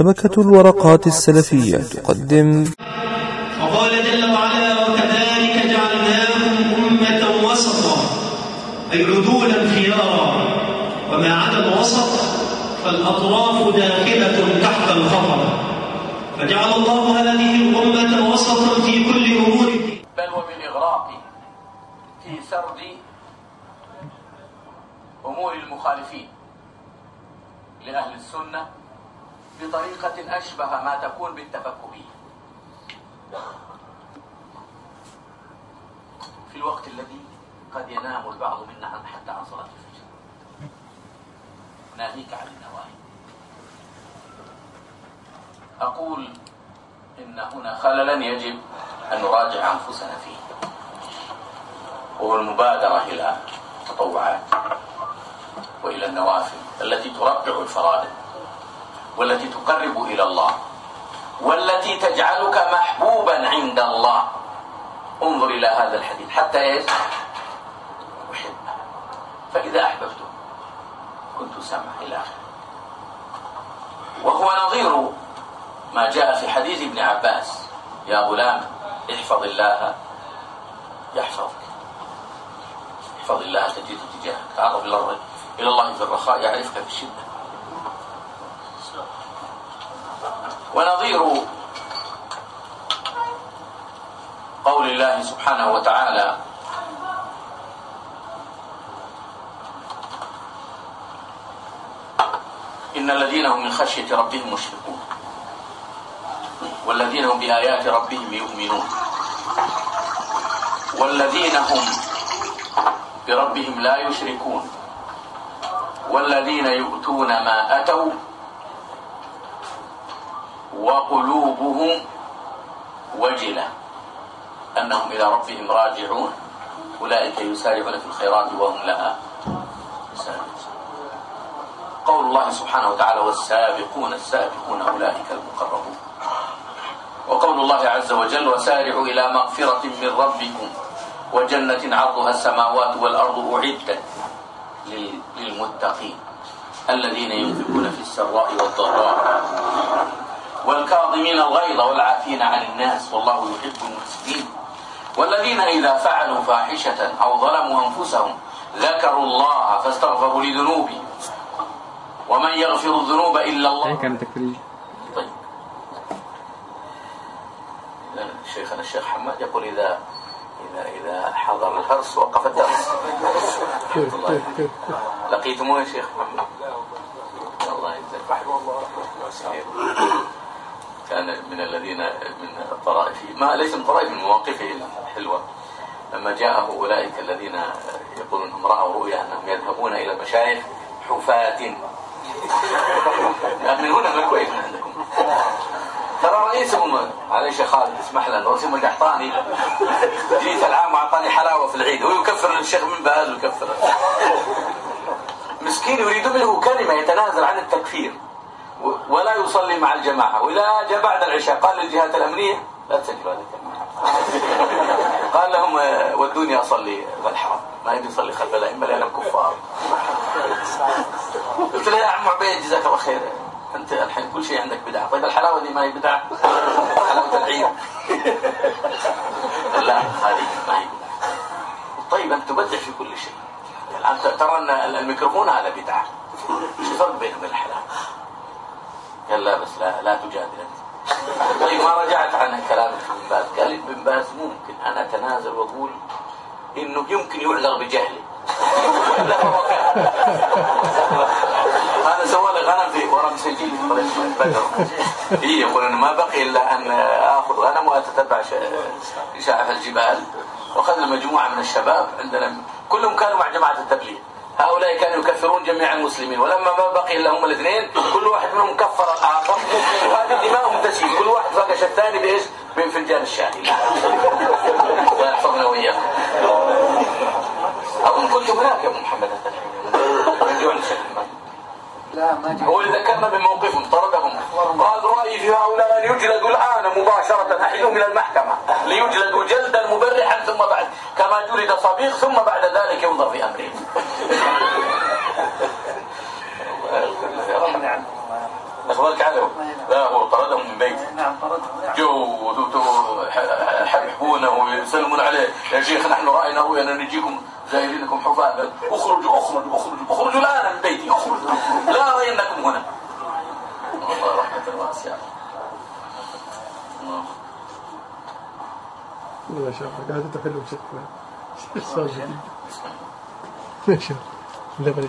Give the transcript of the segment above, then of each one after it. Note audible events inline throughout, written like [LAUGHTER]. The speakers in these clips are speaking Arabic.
شبكة الورقات السلفية تقدم. وقال جل وعلا وكذلك جعلناكم أمة وسطا أي عدولا خيارا وما عدا الوسط فالأطراف داخلة تحت الخطر فجعل الله هذه الأمة وسطا في كل أمور. بل وبالإغراق في سرد أمور المخالفين لأهل السنة بطريقة أشبه ما تكون بالتفكهية في الوقت الذي قد ينام البعض منا عن حتى عن صلاة الفجر. ناهيك عن النواهي. أقول إن هنا خللا يجب أن نراجع أنفسنا فيه. وهو المبادرة إلى التطوعات وإلى النوافل التي تربع الفرائض. والتي تقرب إلى الله والتي تجعلك محبوبا عند الله. انظر إلى هذا الحديث حتى إيش؟ أحبه. فإذا أحببته كنت سمع إلى آخره. وهو نظير ما جاء في حديث ابن عباس. يا غلام احفظ الله يحفظك. احفظ الله تجد تجاهك. تعرف إلى الله في الرخاء يعرفك في الشدة ونظير قول الله سبحانه وتعالى إن الذين هم من خشية ربهم مشفقون والذين هم بآيات ربهم يؤمنون والذين هم بربهم لا يشركون والذين يؤتون ما أتوا وقلوبهم وجلة أنهم إلى ربهم راجعون. أولئك يسارعون في الخيرات وهم لها سابقون. قول الله سبحانه وتعالى والسابقون السابقون أولئك المقربون. وقول الله عز وجل وسارعوا إلى مغفرة من ربكم وجنة عرضها السماوات والأرض أعدت للمتقين الذين ينفقون في السراء والضراء. والكاظمين الغيظ والعافين عن الناس والله يحب المحسنين. والذين إذا فعلوا فاحشة أو ظلموا أنفسهم ذكروا الله فاستغفروا لذنوبهم ومن يغفر الذنوب إلا الله. كان تكفيري طيب. شيخنا الشيخ حماد يقول إذا إذا إذا حضر الهرس وقف الدرس. لقيتموه يا شيخ محمد. الله يجزاك. كان من الذين من الطرائف ما ليس من طرائف من مواقفه الحلوة لما جاءه أولئك الذين يقولون إنهم رأوا رؤيا أنهم يذهبون إلى المشايخ حفاة. [LAUGHS] من هنا من الكويت من عندكم. ترى رئيسهم علي شيخ خالد اسمح لنا رئيسهم القحطاني. جيت العام وأعطاني حلاوة في العيد. هو يكفر الشيخ من باز ويكفر [LAUGHS] مسكين يريد منه كلمة يتنازل عن التكفير. ولا يصلي مع الجماعة. وإذا جاء بعد العشاء قال للجهات الأمنية لا تسجلوا هذا [LAUGHS] قال لهم ودوني أصلي في الحرم. ما يبي يصلي خلف الأئمة لأنهم كفار. قلت له يا عم عبيد جزاك الله خير. أنت الحين كل شيء عندك بدعة. طيب الحلاوة دي ما هي بدعة؟ [LAUGHS] حلاوة العيد. [LAUGHS] لا هذه ما هي بدعة. طيب أنت تبدع في كل شيء. الآن ترى أن الميكروفون هذا بدعة. إيش الفرق بينه وبين الحلاوة؟ قال لا بس لا لا تجادل انت طيب ما رجعت عن كلام ابن باز قال ابن باز ممكن. أنا أتنازل وأقول إنه يمكن يعذر هو هذا سوى لي غنم في مسجل في طريق بدر. إيه يقول أنا ما بقي إلا أن آخذ. غنم وأتتبع شعف الجبال. وأخذنا مجموعة من الشباب عندنا. كلهم كانوا مع جماعة التبليغ. هؤلاء كانوا يكفرون جميع المسلمين. ولما ما بقي إلا هم الاثنين كل واحد منهم كفر الآخر وهذه دماؤهم تسيل. كل واحد فقش الثاني بإيش؟ بفنجان الشاي الله يحفظنا وإياكم. اظن كنت هناك يا أبو محمد. من هو اللي ذكرنا بموقفهم طردهم. قال رأيي في هؤلاء أن يجلدوا الآن مباشرة أحيلهم إلى المحكمة. ليجلدوا جلدا مبرحا ثم بعد كما جلد صبيغ ثم بعد ذلك ينظر في أمرهم بالك عليهم لا هو طردهم من بيته نعم طردهم نعم جو يحبونه ويسلمون عليه. يا شيخ نحن رأينا ان نجيكم زائرينكم حفاظا. اخرجوا اخرجوا اخرجوا اخرجوا الآن من بيتي. اخرجوا. لا رأينكم هنا. والله رحمة واسعة. الله. ما شاء الله قاعد تحلو شكلها صار ما شاء الله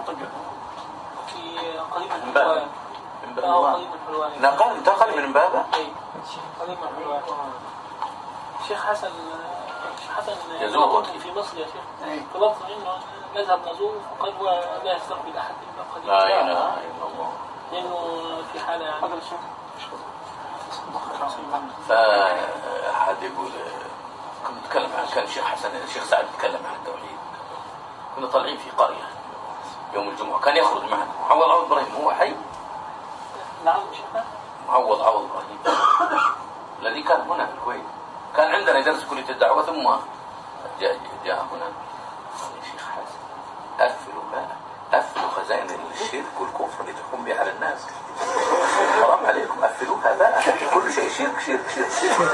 منطقة. في قريب من امبابة. حلوان من آه باب قريب من حلوان نقل انتقل من امبابه اي قريب من حلوان الشيخ حسن الشيخ حسن يزور. في مصر يا شيخ. طلبت منه نذهب نزوره فقال هو لا يستقبل أحد إلا قليل. لا إله إلا الله. لأنه في حالة يعني. فحد يقول كنت نتكلم عن كان الشيخ حسن الشيخ سعد يتكلم عن التوحيد كنا طالعين في قرية. يوم الجمعة. كان يخرج معنا. معوض عوض إبراهيم هو حي؟ نعم شيخنا معوض عوض إبراهيم. الذي كان هنا في الكويت. كان عندنا يدرس كلية الدعوة ثم جاء جاء هنا. شيخ حسن قفلوا بقى قفلوا خزائن الشرك والكفر اللي تحكم بها على الناس. حرام عليكم قفلوها بقى كل شيء شرك شرك شرك, شرك.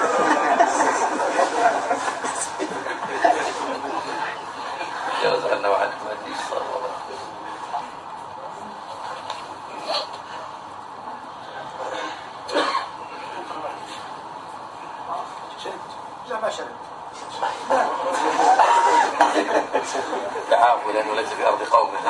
جاوز عنا وعنكم ما تجيش صار والله لا ما شرب تعافوا لأنه ليس في أرض قومنا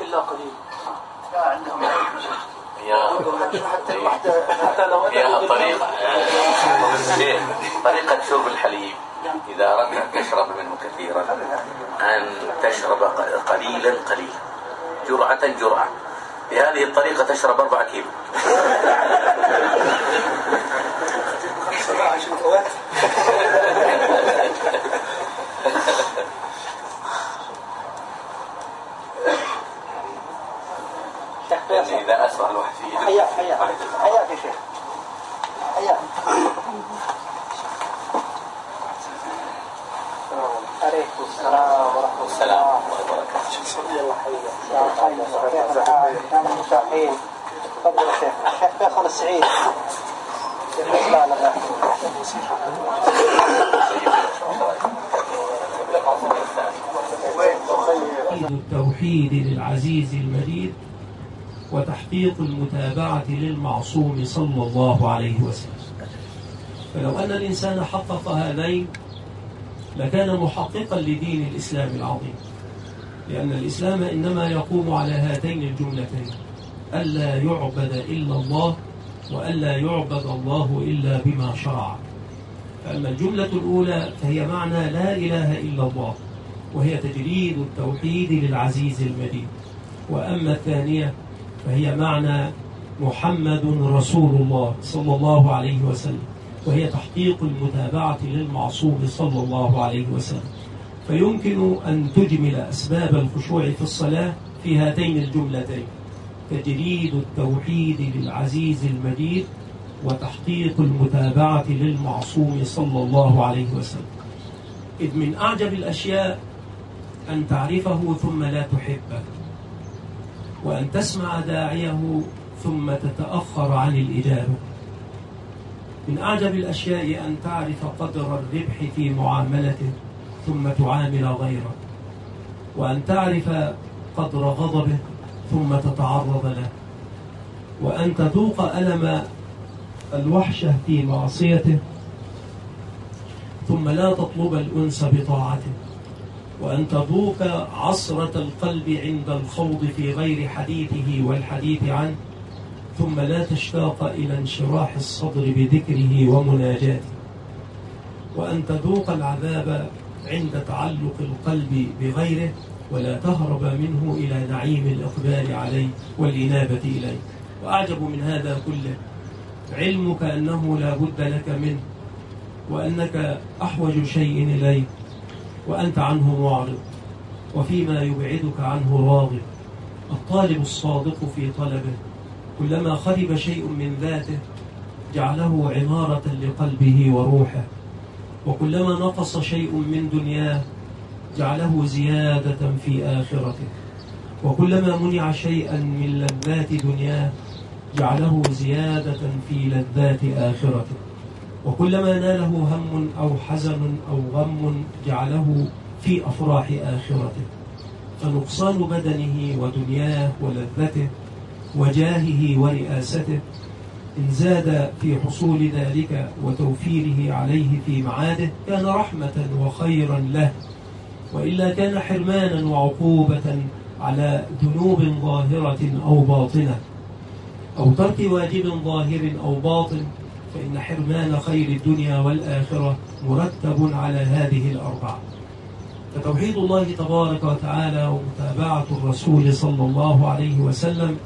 الا قليل لا عندهم هي حتى الوحدة حتى لو هي أتى الطريقة شيخ طريقة شرب الحليب إذا أردت أن تشرب منه كثيرا أن تشرب ق- قليلا قليلا جرعة جرعة بهذه الطريقة تشرب أربعة كيلو شيخ يعني فيصل إذا أسرع الواحد فيه حياك حياك حياك يا شيخ حياك عليكم السلام ورحمة والسلام الله ورحمة الله وبركاته يلا حبيبي يا خير كيف الحال؟ كانوا متاحين تفضل يا شيخ سعيد نسمع لنا تحقيق التوحيد للعزيز المجيد وتحقيق المتابعة للمعصوم صلى الله عليه وسلم. فلو أن الإنسان حقق هذين لكان محققا لدين الإسلام العظيم. لأن الإسلام إنما يقوم على هاتين الجملتين ألا يعبد إلا الله وألا يعبد الله إلا بما شرع. فأما الجملة الأولى فهي معنى لا إله إلا الله وهي تجريد التوحيد للعزيز المجيد. وأما الثانية فهي معنى محمد رسول الله صلى الله عليه وسلم وهي تحقيق المتابعة للمعصوم صلى الله عليه وسلم. فيمكن أن تجمل أسباب الخشوع في الصلاة في هاتين الجملتين تجريد التوحيد للعزيز المجيد وتحقيق المتابعة للمعصوم صلى الله عليه وسلم. إذ من أعجب الأشياء أن تعرفه ثم لا تحبه. وأن تسمع داعيه ثم تتأخر عن الإجابة. من أعجب الأشياء أن تعرف قدر الربح في معاملته ثم تعامل غيره وأن تعرف قدر غضبه ثم تتعرض له وأن تذوق ألم الوحشة في معصيته ثم لا تطلب الأنس بطاعته. وأن تذوق عصرة القلب عند الخوض في غير حديثه والحديث عنه ثم لا تشتاق إلى انشراح الصدر بذكره ومناجاته. وأن تذوق العذاب عند تعلق القلب بغيره ولا تهرب منه إلى نعيم الإقبال عليه والإنابة إليه. وأعجب من هذا كله. علمك أنه لا بد لك منه وأنك أحوج شيء إليه. وأنت عنه معرض وفيما يبعدك عنه راغب الطالب الصادق في طلبه كلما خرب شيء من ذاته جعله عمارة لقلبه وروحه. وكلما نقص شيء من دنياه جعله زيادة في آخرته. وكلما منع شيئا من لذات دنياه جعله زيادة في لذات آخرته. وكلما ناله هم أو حزن أو غم جعله في أفراح آخرته. فنقصان بدنه ودنياه ولذته وجاهه ورئاسته. إن زاد في حصول ذلك وتوفيره عليه في معاده كان رحمة وخيرا له. وإلا كان حرمانا وعقوبة على ذنوب ظاهرة أو باطنة. أو ترك واجب ظاهر أو باطن فإن حرمان خير الدنيا والآخرة مرتب على هذه الأربعة. فتوحيد الله تبارك وتعالى ومتابعة الرسول صلى الله عليه وسلم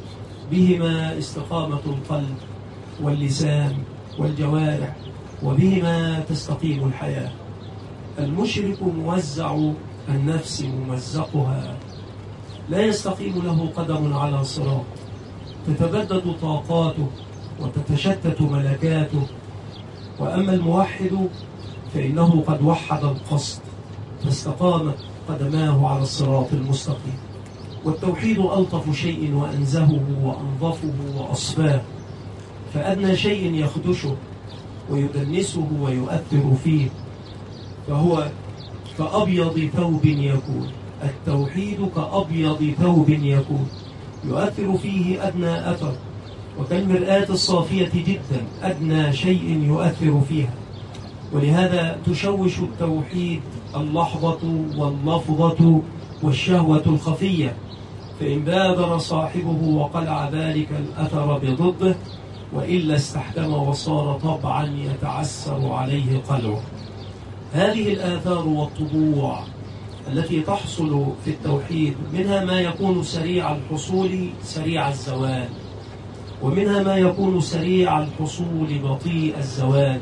بهما استقامة القلب واللسان والجوارح وبهما تستقيم الحياة. المشرك موزع النفس ممزقها لا يستقيم له قدم على صراط. تتبدد طاقاته وتتشتت ملكاته وأما الموحد فإنه قد وحد القصد فاستقامت قدماه على الصراط المستقيم. والتوحيد ألطف شيء وأنزهه وأنظفه وأصفاه. فأدنى شيء يخدشه ويدنسه ويؤثر فيه. فهو كأبيض ثوب يكون. التوحيد كأبيض ثوب يكون. يؤثر فيه أدنى أثر وكالمرآة الصافية جدا أدنى شيء يؤثر فيها. ولهذا تشوش التوحيد اللحظة واللفظة والشهوة الخفية. فإن بادر صاحبه وقلع ذلك الأثر بضده وإلا استحكم وصار طبعا يتعسر عليه قلعه. هذه الآثار والطبوع التي تحصل في التوحيد منها ما يكون سريع الحصول سريع الزوال. ومنها ما يكون سريع الحصول بطيء الزوال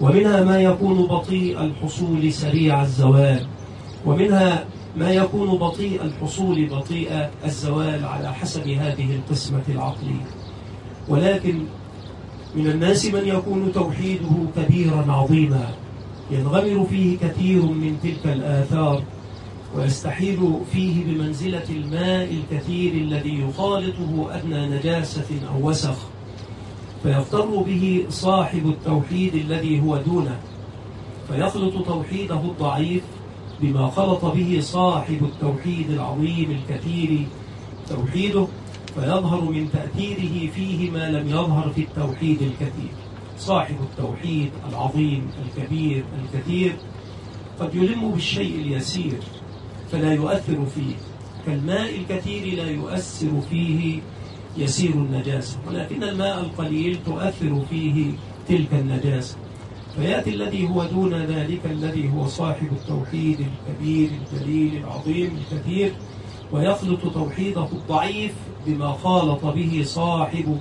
ومنها ما يكون بطيء الحصول سريع الزوال ومنها ما يكون بطيء الحصول بطيء الزوال على حسب هذه القسمة العقلية. ولكن من الناس من يكون توحيده كبيرا عظيما ينغمر فيه كثير من تلك الآثار ويستحيل فيه بمنزلة الماء الكثير الذي يخالطه أدنى نجاسة أو وسخ. فيغتر به صاحب التوحيد الذي هو دونه. فيخلط توحيده الضعيف بما خلط به صاحب التوحيد العظيم الكثير توحيده فيظهر من تأثيره فيه ما لم يظهر في التوحيد الكثير. صاحب التوحيد العظيم الكبير الكثير قد يلم بالشيء اليسير. فلا يؤثر فيه. كالماء الكثير لا يؤثر فيه يسير النجاسة ولكن الماء القليل تؤثر فيه تلك النجاسة فيأتي الذي هو دون ذلك الذي هو صاحب التوحيد الكبير الجليل العظيم الكثير ويخلط توحيده الضعيف بما خالط به صاحب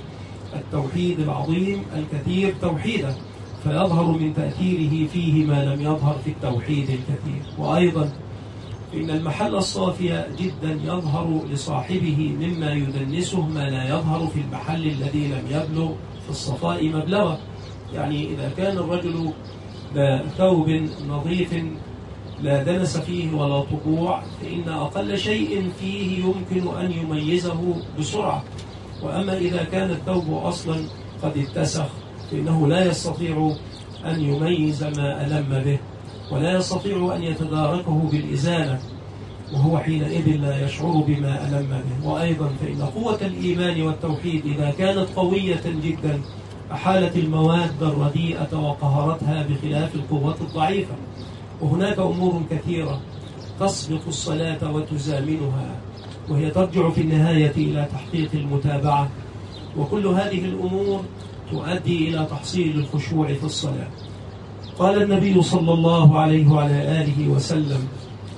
التوحيد العظيم الكثير توحيده فيظهر من تأثيره فيه ما لم يظهر في التوحيد الكثير. وأيضا إن المحل الصافي جدا يظهر لصاحبه مما يدنسه ما لا يظهر في المحل الذي لم يبلغ في الصفاء مبلغه يعني إذا كان الرجل بثوب نظيف لا دنس فيه ولا طبوع فإن أقل شيء فيه يمكن أن يميزه بسرعة. وأما إذا كان الثوب أصلا قد اتسخ فإنه لا يستطيع أن يميز ما ألم به. ولا يستطيع أن يتداركه بالإزالة وهو حينئذ لا يشعر بما ألم به. وأيضا فإن قوة الإيمان والتوحيد إذا كانت قوية جدا أحالت المواد الرديئة وقهرتها بخلاف القوة الضعيفة. وهناك أمور كثيرة تسبق الصلاة وتزامنها وهي ترجع في النهاية إلى تحقيق المتابعة. وكل هذه الأمور تؤدي إلى تحصيل الخشوع في الصلاة. قال النبي صلى الله عليه وعلى آله وسلم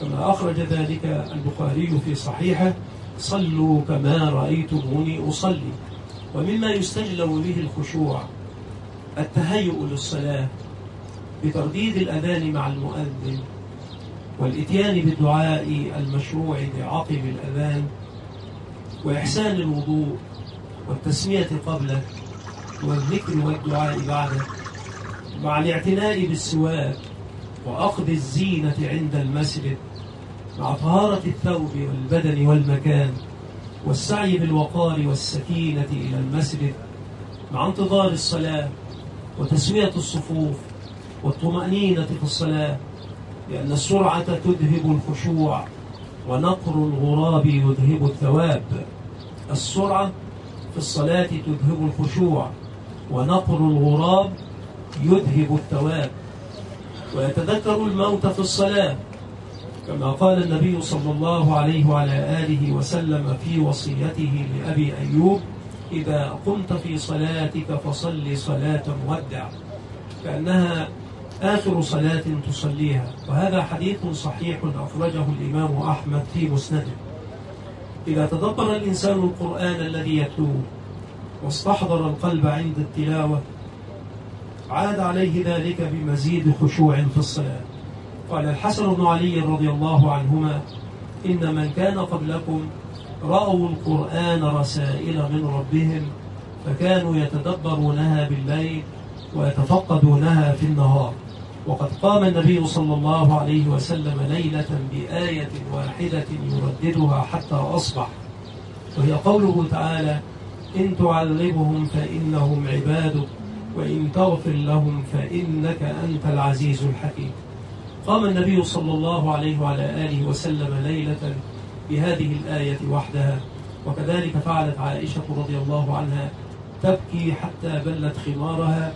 كما أخرج ذلك البخاري في صحيحه صلوا كما رأيتموني أصلي. ومما يستجلب به الخشوع التهيؤ للصلاة بترديد الأذان مع المؤذن والإتيان بالدعاء المشروع بعقب الأذان وإحسان الوضوء والتسمية قبله والذكر والدعاء بعده. مع الاعتناء بالسواك وأخذ الزينة عند المسجد مع طهارة الثوب والبدن والمكان والسعي بالوقار والسكينة إلى المسجد مع انتظار الصلاة وتسوية الصفوف والطمأنينة في الصلاة لأن السرعة تذهب الخشوع ونقر الغراب يذهب الثواب. السرعة في الصلاة تذهب الخشوع ونقر الغراب يذهب الثواب ويتذكر الموت في الصلاة كما قال النبي صلى الله عليه وعلى آله وسلم في وصيته لأبي أيوب إذا قمت في صلاتك فصل صلاة مودع كأنها آخر صلاة تصليها وهذا حديث صحيح أخرجه الإمام أحمد في مسنده. إذا تدبر الإنسان القرآن الذي يتلوه واستحضر القلب عند التلاوة عاد عليه ذلك بمزيد خشوع في الصلاة. قال الحسن بن علي رضي الله عنهما إن من كان قبلكم رأوا القرآن رسائل من ربهم فكانوا يتدبرونها بالليل ويتفقدونها في النهار. وقد قام النبي صلى الله عليه وسلم ليلة بآية واحدة يرددها حتى أصبح. وهي قوله تعالى إن تعذبهم فإنهم عبادك. وإن تغفر لهم فإنك أنت العزيز الحكيم. قام النبي صلى الله عليه وعلى آله وسلم ليلة بهذه الآية وحدها وكذلك فعلت عائشة رضي الله عنها تبكي حتى بلت خمارها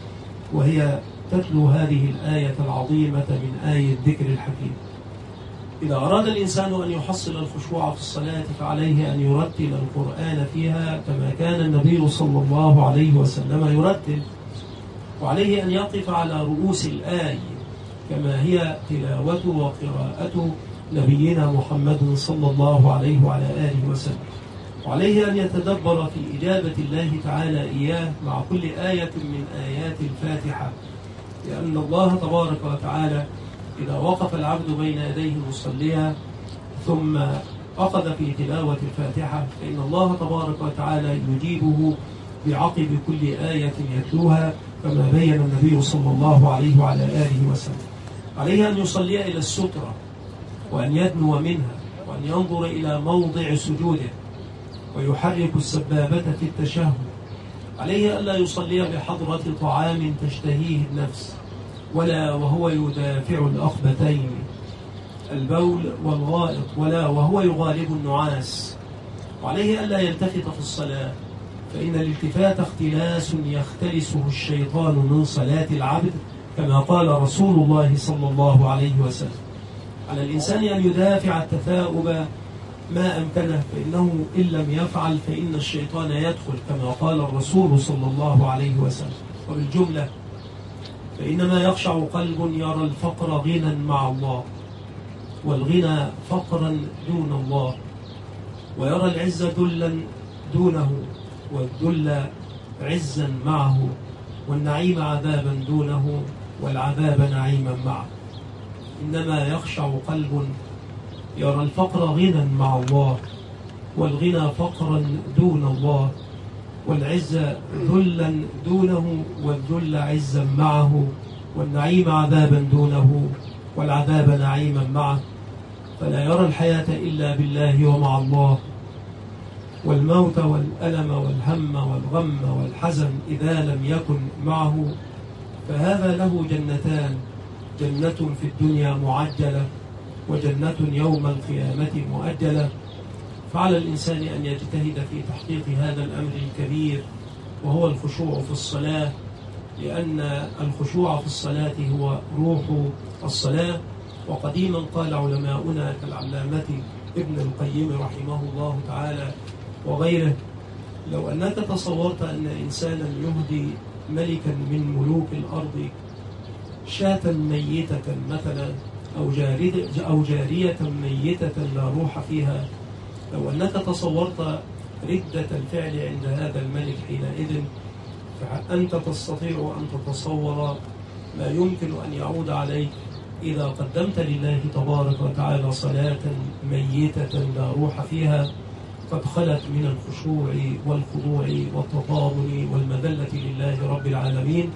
وهي تتلو هذه الآية العظيمة من آية ذكر الحكيم. إذا أراد الإنسان أن يحصل الخشوع في الصلاة فعليه أن يرتل القرآن فيها كما كان النبي صلى الله عليه وسلم يرتل. وعليه أن يقف على رؤوس الآية كما هي تلاوة وقراءة نبينا محمد صلى الله عليه وعلى آله وسلم. وعليه أن يتدبر في إجابة الله تعالى إياه مع كل آية من آيات الفاتحة لأن الله تبارك وتعالى إذا وقف العبد بين يديه مصليا ثم أخذ في تلاوة الفاتحة فإن الله تبارك وتعالى يجيبه بعقب كل آية يتلوها. كما بين النبي صلى الله عليه وعلى آله وسلم. عليه أن يصلي إلى السترة وأن يدنو منها وأن ينظر إلى موضع سجوده ويحرك السبابة في التشهد. عليه ألا يصلي بحضرة طعام تشتهيه النفس ولا وهو يدافع الأخبتين البول والغائط ولا وهو يغالب النعاس. وعليه ألا يلتفت في الصلاة فإن الالتفات اختلاس يختلسه الشيطان من صلاة العبد كما قال رسول الله صلى الله عليه وسلم. على الإنسان أن يدافع التثاؤب ما أمكنه فإنه إن لم يفعل فإن الشيطان يدخل كما قال الرسول صلى الله عليه وسلم. وبالجملة فإنما يخشع قلب يرى الفقر غنى مع الله والغنى فقرا دون الله ويرى العز ذلا دونه. والذل عزا معه والنعيم عذابا دونه والعذاب نعيما معه. إنما يخشع قلب يرى الفقر غنى مع الله والغنى فقرا دون الله والعز ذلا دونه والذل عزا معه والنعيم عذابا دونه والعذاب نعيما معه. فلا يرى الحياة إلا بالله ومع الله والموت والألم والهم والغم والحزن إذا لم يكن معه فهذا له جنتان جنة في الدنيا معجلة وجنة يوم القيامة مؤجلة. فعلى الإنسان أن يجتهد في تحقيق هذا الأمر الكبير وهو الخشوع في الصلاة لأن الخشوع في الصلاة هو روح الصلاة. وقديما قال علماؤنا كالعلامة ابن القيم رحمه الله تعالى وغيره. لو أنك تصورت أن إنسانا يهدي ملكا من ملوك الأرض شاة ميتة مثلا أو أو جارية ميتة لا روح فيها لو أنك تصورت ردة الفعل عند هذا الملك حينئذ فأنت تستطيع أن تتصور ما يمكن أن يعود عليك إذا قدمت لله تبارك وتعالى صلاة ميتة لا روح فيها. قد خلت من الخشوع والخضوع والتضامن والمذلة لله رب العالمين.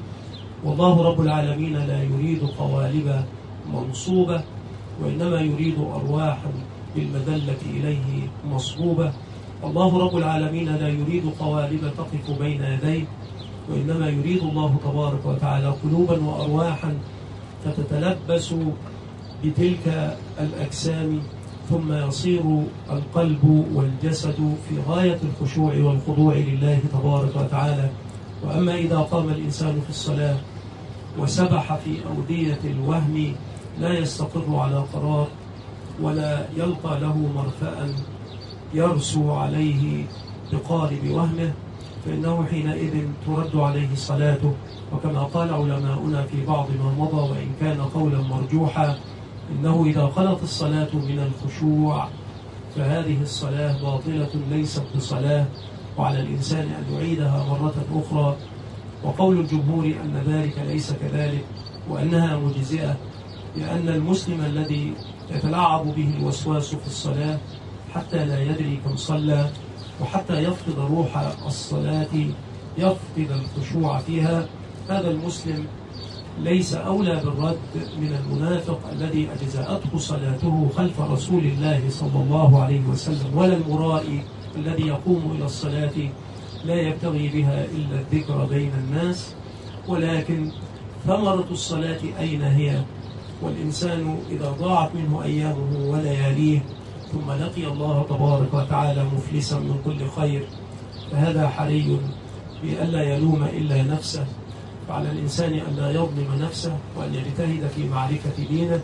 والله رب العالمين لا يريد قوالب منصوبة وإنما يريد أرواحا بالمذلة إليه مصبوبة. الله رب العالمين لا يريد قوالب تقف بين يديه وإنما يريد الله تبارك وتعالى قلوبا وأرواحا فتتلبس بتلك الأجسام ثم يصير القلب والجسد في غاية الخشوع والخضوع لله تبارك وتعالى. وأما إذا قام الإنسان في الصلاة وسبح في أودية الوهم لا يستقر على قرار ولا يلقى له مرفأ يرسو عليه بقارب وهمه فإنه حينئذ ترد عليه صلاته. وكما قال علماؤنا في بعض ما مضى وإن كان قولا مرجوحا إنه إذا خلت الصلاة من الخشوع فهذه الصلاة باطلة ليست بصلاة وعلى الإنسان أن يعيدها مرة أخرى. وقول الجمهور أن ذلك ليس كذلك وأنها مجزئة لأن المسلم الذي يتلاعب به الوسواس في الصلاة حتى لا يدري كم صلى وحتى يفقد روح الصلاة يفقد الخشوع فيها هذا المسلم ليس أولى بالرد من المنافق الذي أجزأته صلاته خلف رسول الله صلى الله عليه وسلم ولا المرائي الذي يقوم إلى الصلاة لا يبتغي بها إلا الذكر بين الناس. ولكن ثمرة الصلاة أين هي؟ والإنسان إذا ضاعت منه أيامه ولياليه ثم لقي الله تبارك وتعالى مفلسا من كل خير فهذا حري بألا يلوم إلا نفسه. فعلى الإنسان أن لا يظلم نفسه وأن يجتهد في معرفة دينه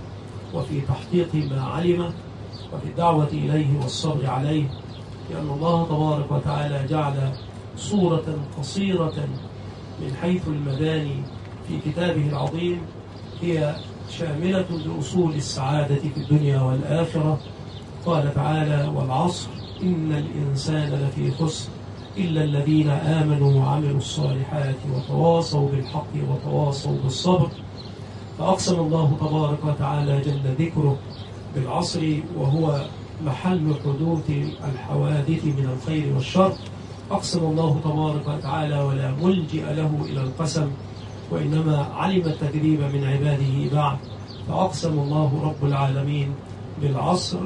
وفي تحقيق ما علمه وفي الدعوة إليه والصبر عليه لأن الله تبارك وتعالى جعل صورة قصيرة من حيث المباني في كتابه العظيم هي شاملة لأصول السعادة في الدنيا والآخرة. قال تعالى والعصر إن الإنسان لفي خسر إلا الذين آمنوا وعملوا الصالحات وتواصوا بالحق وتواصوا بالصبر. فأقسم الله تبارك وتعالى جل ذكره بالعصر وهو محل حدوث الحوادث من الخير والشر. أقسم الله تبارك وتعالى ولا ملجئ له إلى القسم وإنما علم التكذيب من عباده بعد. فأقسم الله رب العالمين بالعصر.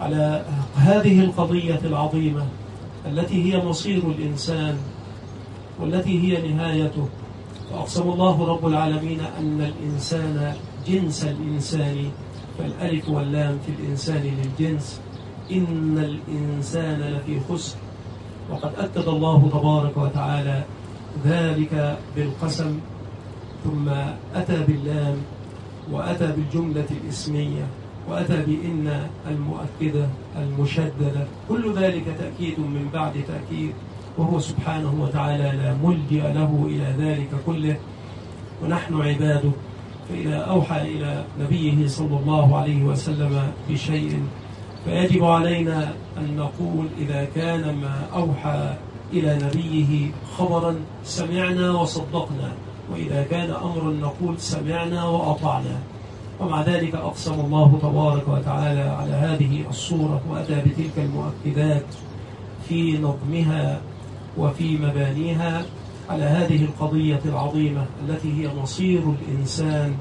على هذه القضية العظيمة التي هي مصير الإنسان والتي هي نهايته. فأقسم الله رب العالمين أن الإنسان جنس الإنسان فالألف واللام في الإنسان للجنس. إن الإنسان لفي خسر. وقد أكد الله تبارك وتعالى ذلك بالقسم ثم أتى باللام وأتى بالجملة الإسمية. وأتى بإن المؤكدة المشددة كل ذلك تأكيد من بعد تأكيد. وهو سبحانه وتعالى لا ملجأ له إلى ذلك كله. ونحن عباده. فإذا أوحى إلى نبيه صلى الله عليه وسلم بشيء فيجب علينا أن نقول إذا كان ما أوحى إلى نبيه خبرا سمعنا وصدقنا. وإذا كان أمرا نقول سمعنا وأطعنا. ومع ذلك أقسم الله تبارك وتعالى على هذه الصورة وأتى بتلك المؤكدات في نظمها وفي مبانيها على هذه القضية العظيمة التي هي مصير الإنسان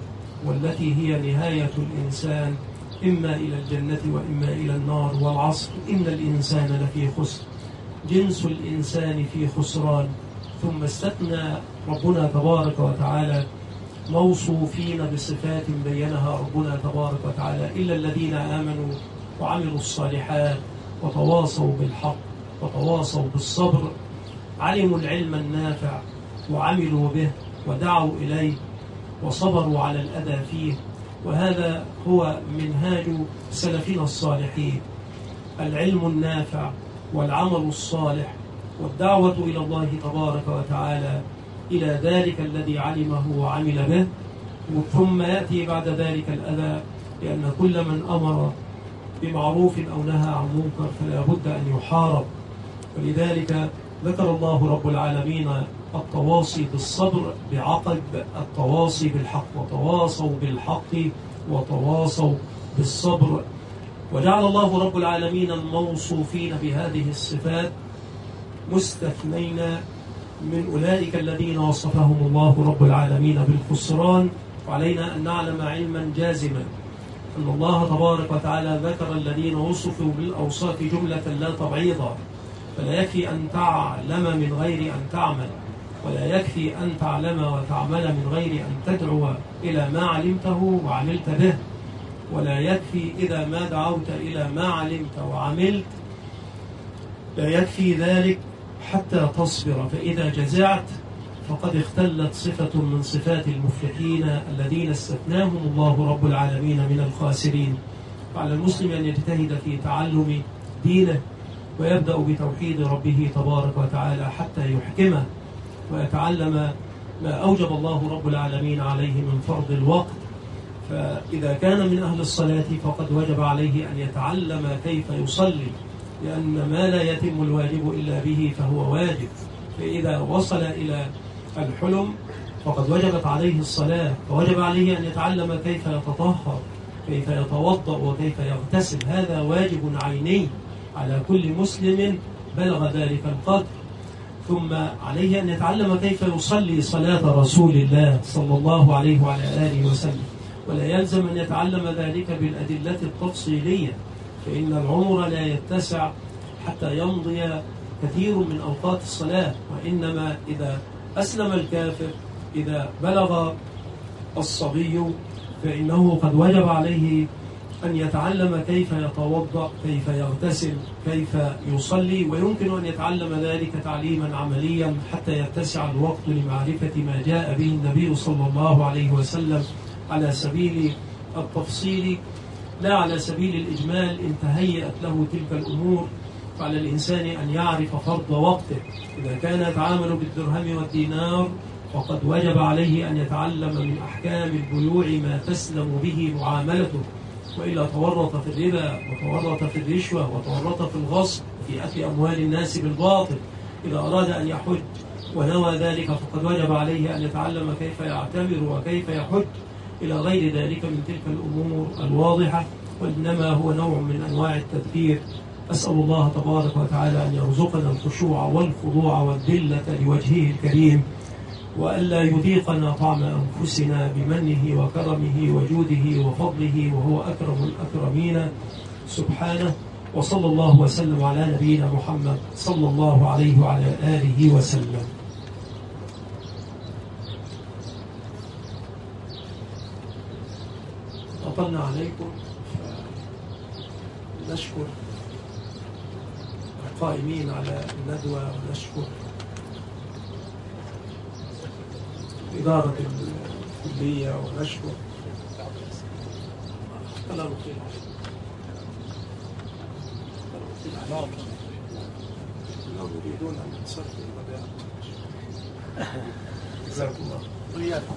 والتي هي نهاية الإنسان إما إلى الجنة وإما إلى النار والعصر. إن الإنسان لفي خسر. جنس الإنسان في خسران. ثم استثنى ربنا تبارك وتعالى موصوفين بصفات بينها ربنا تبارك وتعالى إلا الذين آمنوا وعملوا الصالحات وتواصوا بالحق وتواصوا بالصبر علموا العلم النافع وعملوا به ودعوا إليه وصبروا على الأذى فيه. وهذا هو منهاج سلفنا الصالحين. العلم النافع والعمل الصالح والدعوة إلى الله تبارك وتعالى إلى ذلك الذي علمه وعمل به. ثم يأتي بعد ذلك الأذى لأن كل من أمر بمعروف أو نهى عن منكر فلا بد أن يحارب. ولذلك ذكر الله رب العالمين التواصي بالصبر بعقب التواصي بالحق وتواصوا بالحق وتواصوا بالصبر. وجعل الله رب العالمين الموصوفين بهذه الصفات مستثنين من أولئك الذين وصفهم الله رب العالمين بالخسران وعلينا أن نعلم علما جازما. أن الله تبارك وتعالى ذكر الذين وصفوا بالأوصاف جملة لا تبعيضا. فلا يكفي أن تعلم من غير أن تعمل ولا يكفي أن تعلم وتعمل من غير أن تدعو إلى ما علمته وعملت به ولا يكفي إذا ما دعوت إلى ما علمت وعملت لا يكفي ذلك حتى تصبر فإذا جزعت فقد اختلت صفة من صفات المفلحين الذين استثناهم الله رب العالمين من الخاسرين. وعلى المسلم أن يجتهد في تعلم دينه ويبدأ بتوحيد ربه تبارك وتعالى حتى يحكمه ويتعلم ما أوجب الله رب العالمين عليه من فرض الوقت. فإذا كان من أهل الصلاة فقد وجب عليه أن يتعلم كيف يصلي. لأن ما لا يتم الواجب إلا به فهو واجب. فإذا وصل إلى الحلم فقد وجبت عليه الصلاة فوجب عليه أن يتعلم كيف يتطهر كيف يتوضأ وكيف يغتسل. هذا واجب عيني على كل مسلم بلغ ذلك القدر. ثم عليه أن يتعلم كيف يصلي صلاة رسول الله صلى الله عليه وعلى آله وسلم. ولا يلزم أن يتعلم ذلك بالأدلة التفصيلية. فإن العمر لا يتسع حتى يمضي كثير من أوقات الصلاة وإنما إذا أسلم الكافر إذا بلغ الصبي فإنه قد وجب عليه أن يتعلم كيف يتوضأ كيف يغتسل كيف يصلي ويمكن أن يتعلم ذلك تعليما عمليا حتى يتسع الوقت لمعرفة ما جاء به النبي صلى الله عليه وسلم على سبيل التفصيل. لا على سبيل الإجمال إن تهيأت له تلك الأمور فعلى الإنسان أن يعرف فرض وقته. إذا كان يتعامل بالدرهم والدينار فقد وجب عليه أن يتعلم من أحكام البيوع ما تسلم به معاملته. وإلا تورط في الربا وتورط في الرشوة وتورط في الغصب وفي أكل أموال الناس بالباطل. إذا أراد أن يحج ونوى ذلك فقد وجب عليه أن يتعلم كيف يعتمر وكيف يحج. إلى غير ذلك من تلك الأمور الواضحة وإنما هو نوع من أنواع التذكير. أسأل الله تبارك وتعالى أن يرزقنا الخشوع والخضوع والذلة لوجهه الكريم وألا يذيقنا طعم أنفسنا بمنه وكرمه وجوده وفضله وهو أكرم الأكرمين. سبحانه وصلى الله وسلم على نبينا محمد صلى الله عليه وعلى آله وسلم. أطلنا عليكم. نشكر القائمين على الندوة ونشكر إدارة الكلية ونشكر الله يطيل يريدون أن يتصرفوا جزاكم الله. وإياكم